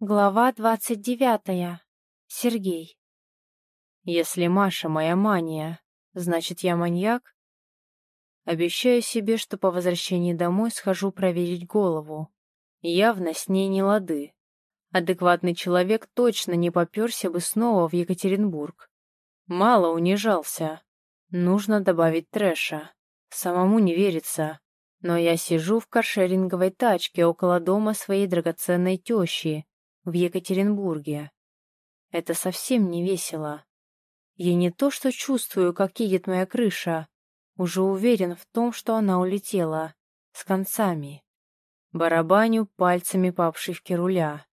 Глава двадцать девятая. Сергей. Если Маша моя мания, значит, я маньяк? Обещаю себе, что по возвращении домой схожу проверить голову. Явно с ней не лады. Адекватный человек точно не поперся бы снова в Екатеринбург. Мало унижался. Нужно добавить трэша. Самому не верится. Но я сижу в каршеринговой тачке около дома своей драгоценной тещи, в Екатеринбурге. Это совсем не весело. Я не то что чувствую, как едет моя крыша, уже уверен в том, что она улетела. С концами. Барабаню пальцами по обшивке руля.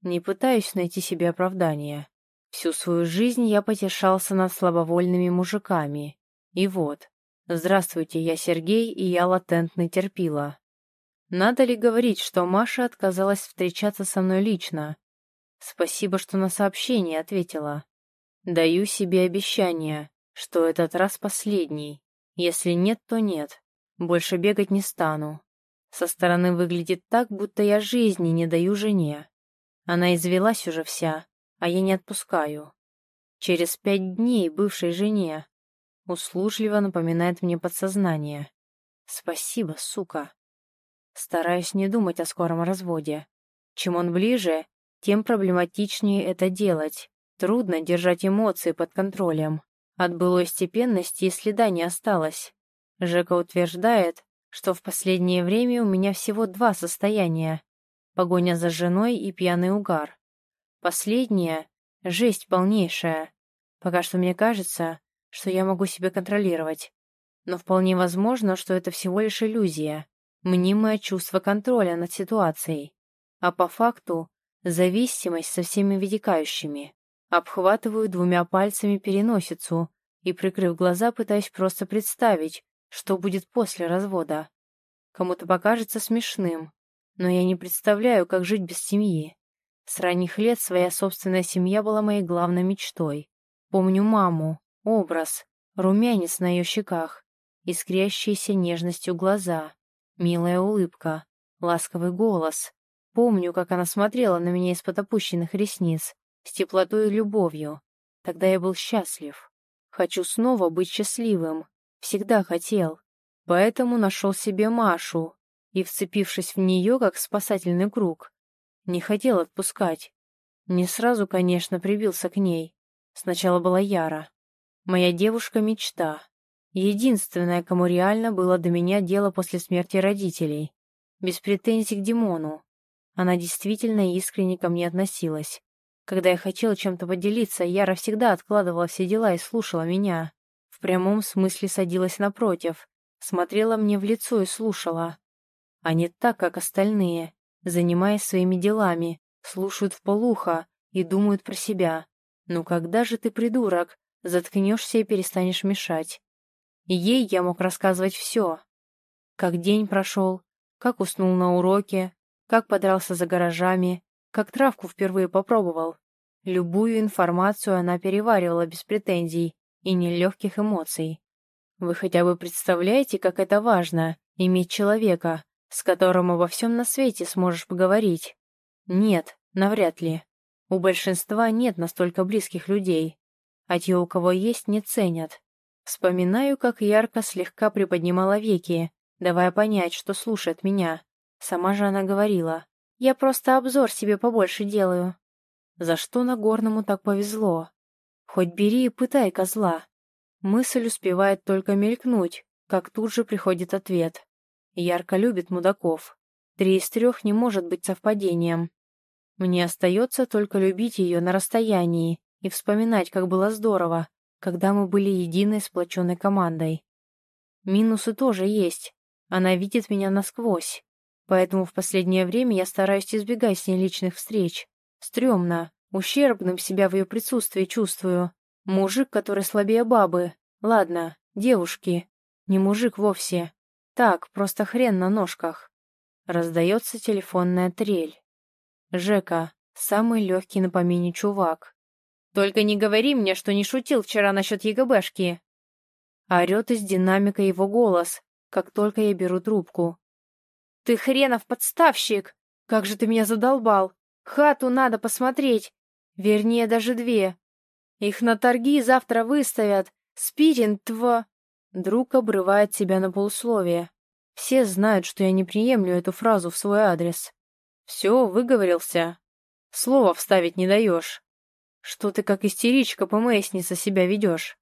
Не пытаюсь найти себе оправдания. Всю свою жизнь я потешался над слабовольными мужиками. И вот, здравствуйте, я Сергей, и я латентный терпила. Надо ли говорить, что Маша отказалась встречаться со мной лично? Спасибо, что на сообщение ответила. Даю себе обещание, что этот раз последний. Если нет, то нет. Больше бегать не стану. Со стороны выглядит так, будто я жизни не даю жене. Она извелась уже вся, а я не отпускаю. Через пять дней бывшей жене. Услужливо напоминает мне подсознание. Спасибо, сука. Стараюсь не думать о скором разводе. Чем он ближе, тем проблематичнее это делать. Трудно держать эмоции под контролем. От былой степенности и следа не осталось. Жека утверждает, что в последнее время у меня всего два состояния. Погоня за женой и пьяный угар. Последнее — жесть полнейшая. Пока что мне кажется, что я могу себя контролировать. Но вполне возможно, что это всего лишь иллюзия мнимое чувство контроля над ситуацией, а по факту зависимость со всеми вытекающими. Обхватываю двумя пальцами переносицу и, прикрыв глаза, пытаюсь просто представить, что будет после развода. Кому-то покажется смешным, но я не представляю, как жить без семьи. С ранних лет своя собственная семья была моей главной мечтой. Помню маму, образ, румянец на ее щеках, искрящиеся нежностью глаза. Милая улыбка, ласковый голос. Помню, как она смотрела на меня из-под опущенных ресниц, с теплотой и любовью. Тогда я был счастлив. Хочу снова быть счастливым. Всегда хотел. Поэтому нашел себе Машу и, вцепившись в нее, как спасательный круг, не хотел отпускать. Не сразу, конечно, прибился к ней. Сначала была Яра. Моя девушка-мечта. Единственное, кому реально было до меня дело после смерти родителей. Без претензий к Димону. Она действительно искренне ко мне относилась. Когда я хотела чем-то поделиться, Яра всегда откладывала все дела и слушала меня. В прямом смысле садилась напротив, смотрела мне в лицо и слушала. А не так, как остальные, занимаясь своими делами, слушают в полухо и думают про себя. «Ну когда же ты, придурок, заткнешься и перестанешь мешать?» Ей я мог рассказывать все. Как день прошел, как уснул на уроке, как подрался за гаражами, как травку впервые попробовал. Любую информацию она переваривала без претензий и нелегких эмоций. Вы хотя бы представляете, как это важно — иметь человека, с которым обо всем на свете сможешь поговорить? Нет, навряд ли. У большинства нет настолько близких людей, а те, у кого есть, не ценят. Вспоминаю, как ярко слегка приподнимала веки, давая понять, что слушает меня. Сама же она говорила, «Я просто обзор себе побольше делаю». За что Нагорному так повезло? Хоть бери и пытай козла. Мысль успевает только мелькнуть, как тут же приходит ответ. Ярко любит мудаков. Три из трех не может быть совпадением. Мне остается только любить ее на расстоянии и вспоминать, как было здорово, когда мы были единой сплоченной командой. Минусы тоже есть. Она видит меня насквозь. Поэтому в последнее время я стараюсь избегать с ней личных встреч. Стремно, ущербным себя в ее присутствии чувствую. Мужик, который слабее бабы. Ладно, девушки. Не мужик вовсе. Так, просто хрен на ножках. Раздается телефонная трель. Жека, самый легкий на помине чувак. Только не говори мне, что не шутил вчера насчет ЕГБшки. Орет из динамика его голос, как только я беру трубку. Ты хренов подставщик! Как же ты меня задолбал! Хату надо посмотреть. Вернее, даже две. Их на торги завтра выставят. Спирин тво...» Друг обрывает себя на полусловие. Все знают, что я не приемлю эту фразу в свой адрес. Все, выговорился. Слово вставить не даешь. Что ты как истеричка по Мэйсница себя ведешь?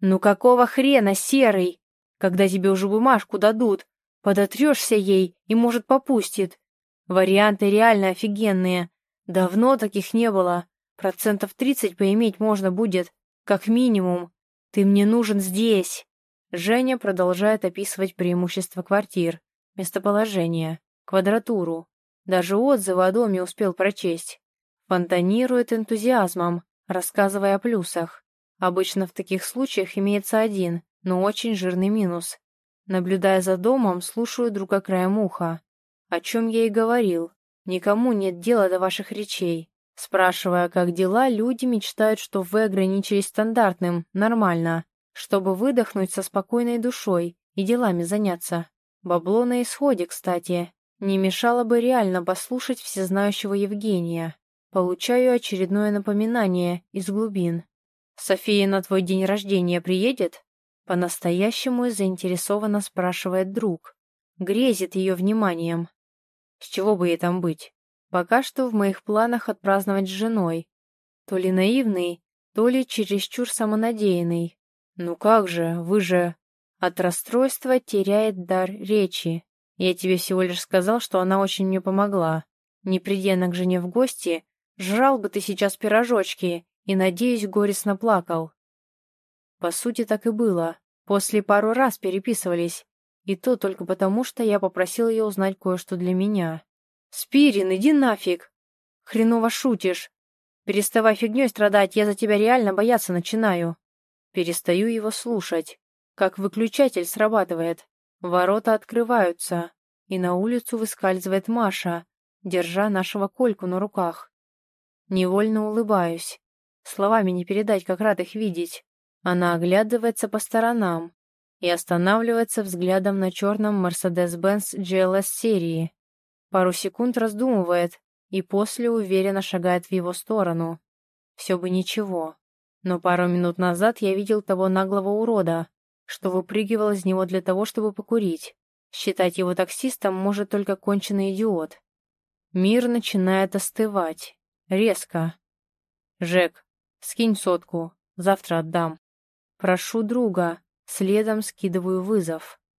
Ну какого хрена, серый? Когда тебе уже бумажку дадут, подотрешься ей и, может, попустит. Варианты реально офигенные. Давно таких не было. Процентов тридцать поиметь можно будет, как минимум. Ты мне нужен здесь. Женя продолжает описывать преимущества квартир, местоположение, квадратуру. Даже отзывы о доме успел прочесть. Фонтанирует энтузиазмом, рассказывая о плюсах. Обычно в таких случаях имеется один, но очень жирный минус. Наблюдая за домом, слушаю друга краем уха. О чем я и говорил. Никому нет дела до ваших речей. Спрашивая, как дела, люди мечтают, что вы ограничились стандартным, нормально, чтобы выдохнуть со спокойной душой и делами заняться. Бабло на исходе, кстати. Не мешало бы реально послушать всезнающего Евгения. Получаю очередное напоминание из глубин. «София на твой день рождения приедет?» По-настоящему заинтересованно спрашивает друг. Грезит ее вниманием. С чего бы ей там быть? Пока что в моих планах отпраздновать с женой. То ли наивный, то ли чересчур самонадеянный. «Ну как же, вы же...» От расстройства теряет дар речи. Я тебе всего лишь сказал, что она очень мне помогла. Не придя к жене в гости, жрал бы ты сейчас пирожочки и, надеюсь, горестно плакал. По сути, так и было. После пару раз переписывались. И то только потому, что я попросил ее узнать кое-что для меня. «Спирин, иди нафиг!» «Хреново шутишь. Переставай фигней страдать, я за тебя реально бояться начинаю». Перестаю его слушать. Как выключатель срабатывает. Ворота открываются, и на улицу выскальзывает Маша, держа нашего Кольку на руках. Невольно улыбаюсь. Словами не передать, как рад их видеть. Она оглядывается по сторонам и останавливается взглядом на черном Mercedes-Benz GLS серии. Пару секунд раздумывает и после уверенно шагает в его сторону. Все бы ничего. Но пару минут назад я видел того наглого урода, что выпрыгивал из него для того, чтобы покурить. Считать его таксистом может только конченый идиот. Мир начинает остывать. Резко. «Жек, скинь сотку. Завтра отдам». Прошу друга. Следом скидываю вызов.